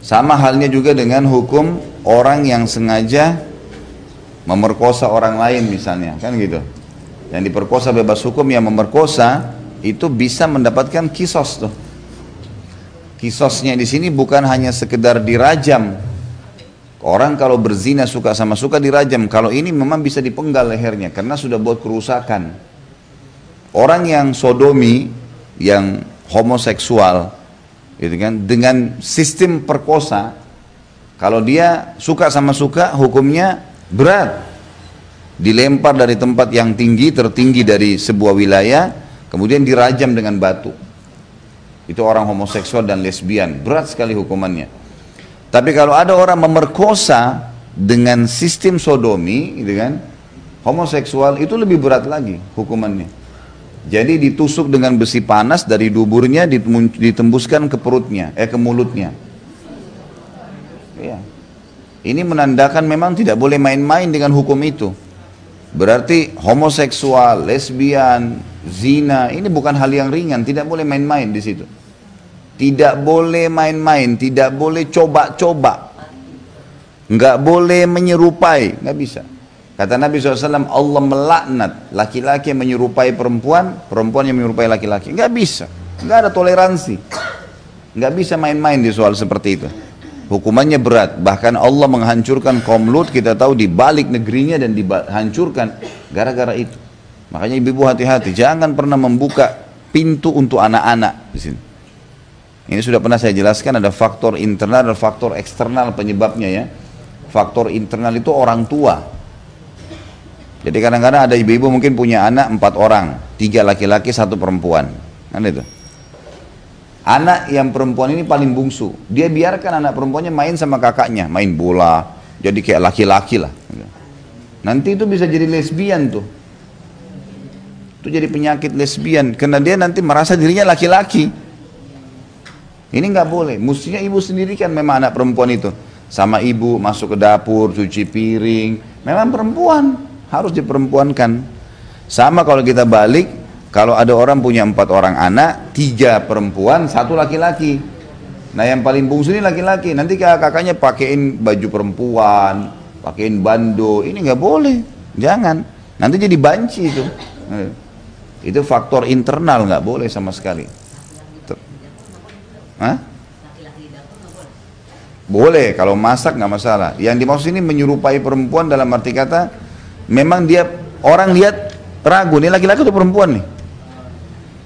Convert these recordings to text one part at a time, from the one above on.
Sama halnya juga dengan hukum orang yang sengaja memerkosa orang lain misalnya, kan gitu. Yang diperkosa bebas hukum yang memerkosa itu bisa mendapatkan kisos tuh. Kisosnya di sini bukan hanya sekedar dirajam. Orang kalau berzina suka sama suka dirajam. Kalau ini memang bisa dipenggal lehernya karena sudah buat kerusakan. Orang yang sodomi, yang homoseksual, gitu kan, dengan sistem perkosa, kalau dia suka sama suka, hukumnya berat. Dilempar dari tempat yang tinggi, tertinggi dari sebuah wilayah, kemudian dirajam dengan batu. Itu orang homoseksual dan lesbian, berat sekali hukumannya. Tapi kalau ada orang memerkosa dengan sistem sodomi, gitu kan, homoseksual itu lebih berat lagi hukumannya. Jadi ditusuk dengan besi panas dari duburnya ditembuskan ke perutnya, eh ke mulutnya. Ya. Ini menandakan memang tidak boleh main-main dengan hukum itu. Berarti homoseksual, lesbian, zina, ini bukan hal yang ringan, tidak boleh main-main di situ. Tidak boleh main-main, tidak boleh coba-coba. Nggak boleh menyerupai, nggak bisa. Kata Nabi SAW, Allah melaknat laki-laki yang menyerupai perempuan, perempuan yang menyerupai laki-laki. Nggak bisa, nggak ada toleransi. Nggak bisa main-main di soal seperti itu. Hukumannya berat, bahkan Allah menghancurkan kaum Lut, kita tahu di balik negerinya dan dihancurkan gara-gara itu. Makanya ibu-ibu hati-hati, jangan pernah membuka pintu untuk anak-anak di sini. Ini sudah pernah saya jelaskan ada faktor internal dan faktor eksternal penyebabnya ya. Faktor internal itu orang tua. Jadi kadang-kadang ada ibu-ibu mungkin punya anak empat orang, tiga laki-laki, satu perempuan. Kan itu. Anak yang perempuan ini paling bungsu. Dia biarkan anak perempuannya main sama kakaknya, main bola, jadi kayak laki-laki lah. Nanti itu bisa jadi lesbian tuh. Itu jadi penyakit lesbian, karena dia nanti merasa dirinya laki-laki. Ini nggak boleh. Mestinya ibu sendiri kan memang anak perempuan itu. Sama ibu masuk ke dapur, cuci piring. Memang perempuan harus diperempuankan. Sama kalau kita balik, kalau ada orang punya empat orang anak, tiga perempuan, satu laki-laki. Nah yang paling bungsu ini laki-laki. Nanti kakaknya pakein baju perempuan, pakein bando. Ini nggak boleh. Jangan. Nanti jadi banci itu. Itu faktor internal nggak boleh sama sekali. Hah? Boleh, kalau masak nggak masalah. Yang dimaksud ini menyerupai perempuan dalam arti kata, memang dia orang lihat ragu nih laki-laki atau perempuan nih.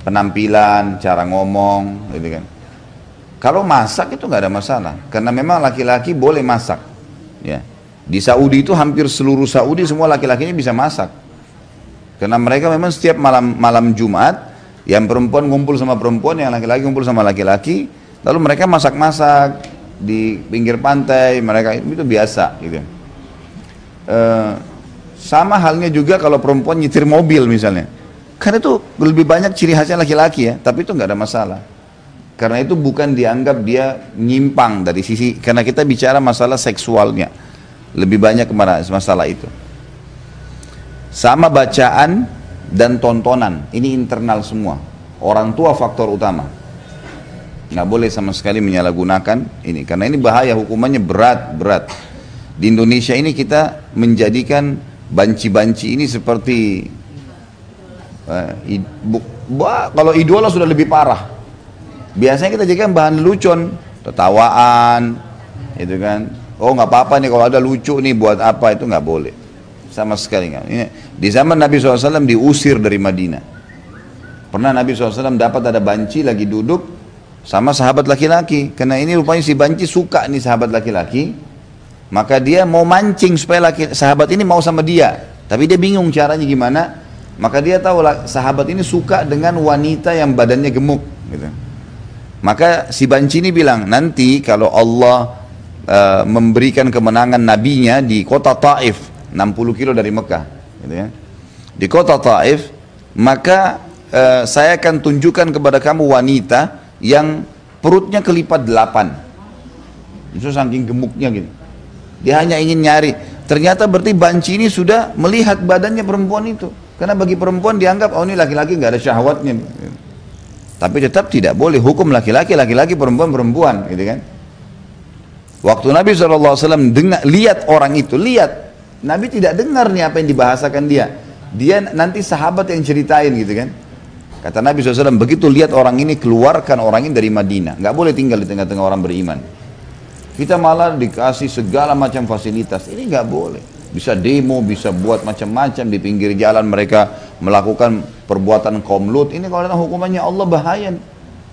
Penampilan, cara ngomong, gitu kan. Kalau masak itu nggak ada masalah, karena memang laki-laki boleh masak. Ya. Di Saudi itu hampir seluruh Saudi semua laki-lakinya bisa masak. Karena mereka memang setiap malam malam Jumat, yang perempuan ngumpul sama perempuan, yang laki-laki ngumpul sama laki-laki, Lalu mereka masak-masak di pinggir pantai, mereka itu biasa gitu. E, sama halnya juga kalau perempuan nyetir mobil misalnya. Karena itu lebih banyak ciri khasnya laki-laki ya, tapi itu nggak ada masalah. Karena itu bukan dianggap dia nyimpang dari sisi, karena kita bicara masalah seksualnya. Lebih banyak ke mana masalah itu. Sama bacaan dan tontonan, ini internal semua. Orang tua faktor utama nggak boleh sama sekali menyalahgunakan ini karena ini bahaya hukumannya berat berat di Indonesia ini kita menjadikan banci-banci ini seperti uh, bu, bah, kalau idola sudah lebih parah. Biasanya kita jadikan bahan lelucon tertawaan itu kan. Oh nggak apa-apa nih kalau ada lucu nih buat apa itu nggak boleh. Sama sekali nggak. Ini di zaman Nabi SAW diusir dari Madinah. Pernah Nabi SAW dapat ada banci lagi duduk sama sahabat laki-laki. Karena ini rupanya si banci suka nih sahabat laki-laki maka dia mau mancing supaya laki, sahabat ini mau sama dia tapi dia bingung caranya gimana maka dia tahu lah, sahabat ini suka dengan wanita yang badannya gemuk gitu. maka si banci ini bilang nanti kalau Allah uh, memberikan kemenangan nabinya di kota Taif 60 kilo dari Mekah gitu ya. di kota Taif maka uh, saya akan tunjukkan kepada kamu wanita yang perutnya kelipat delapan. Itu saking gemuknya gitu. Dia hanya ingin nyari. Ternyata berarti banci ini sudah melihat badannya perempuan itu. Karena bagi perempuan dianggap, oh ini laki-laki nggak ada syahwatnya. Tapi tetap tidak boleh hukum laki-laki, laki-laki perempuan perempuan, gitu kan? Waktu Nabi SAW dengar, lihat orang itu, lihat. Nabi tidak dengar nih apa yang dibahasakan dia. Dia nanti sahabat yang ceritain gitu kan. Kata Nabi SAW, begitu lihat orang ini, keluarkan orang ini dari Madinah. Nggak boleh tinggal di tengah-tengah orang beriman. Kita malah dikasih segala macam fasilitas. Ini nggak boleh. Bisa demo, bisa buat macam-macam di pinggir jalan mereka melakukan perbuatan kaum. Ini kalau datang hukumannya Allah bahaya.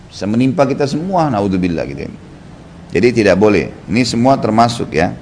Bisa menimpa kita semua, naudzubillah gitu. Jadi tidak boleh. Ini semua termasuk ya.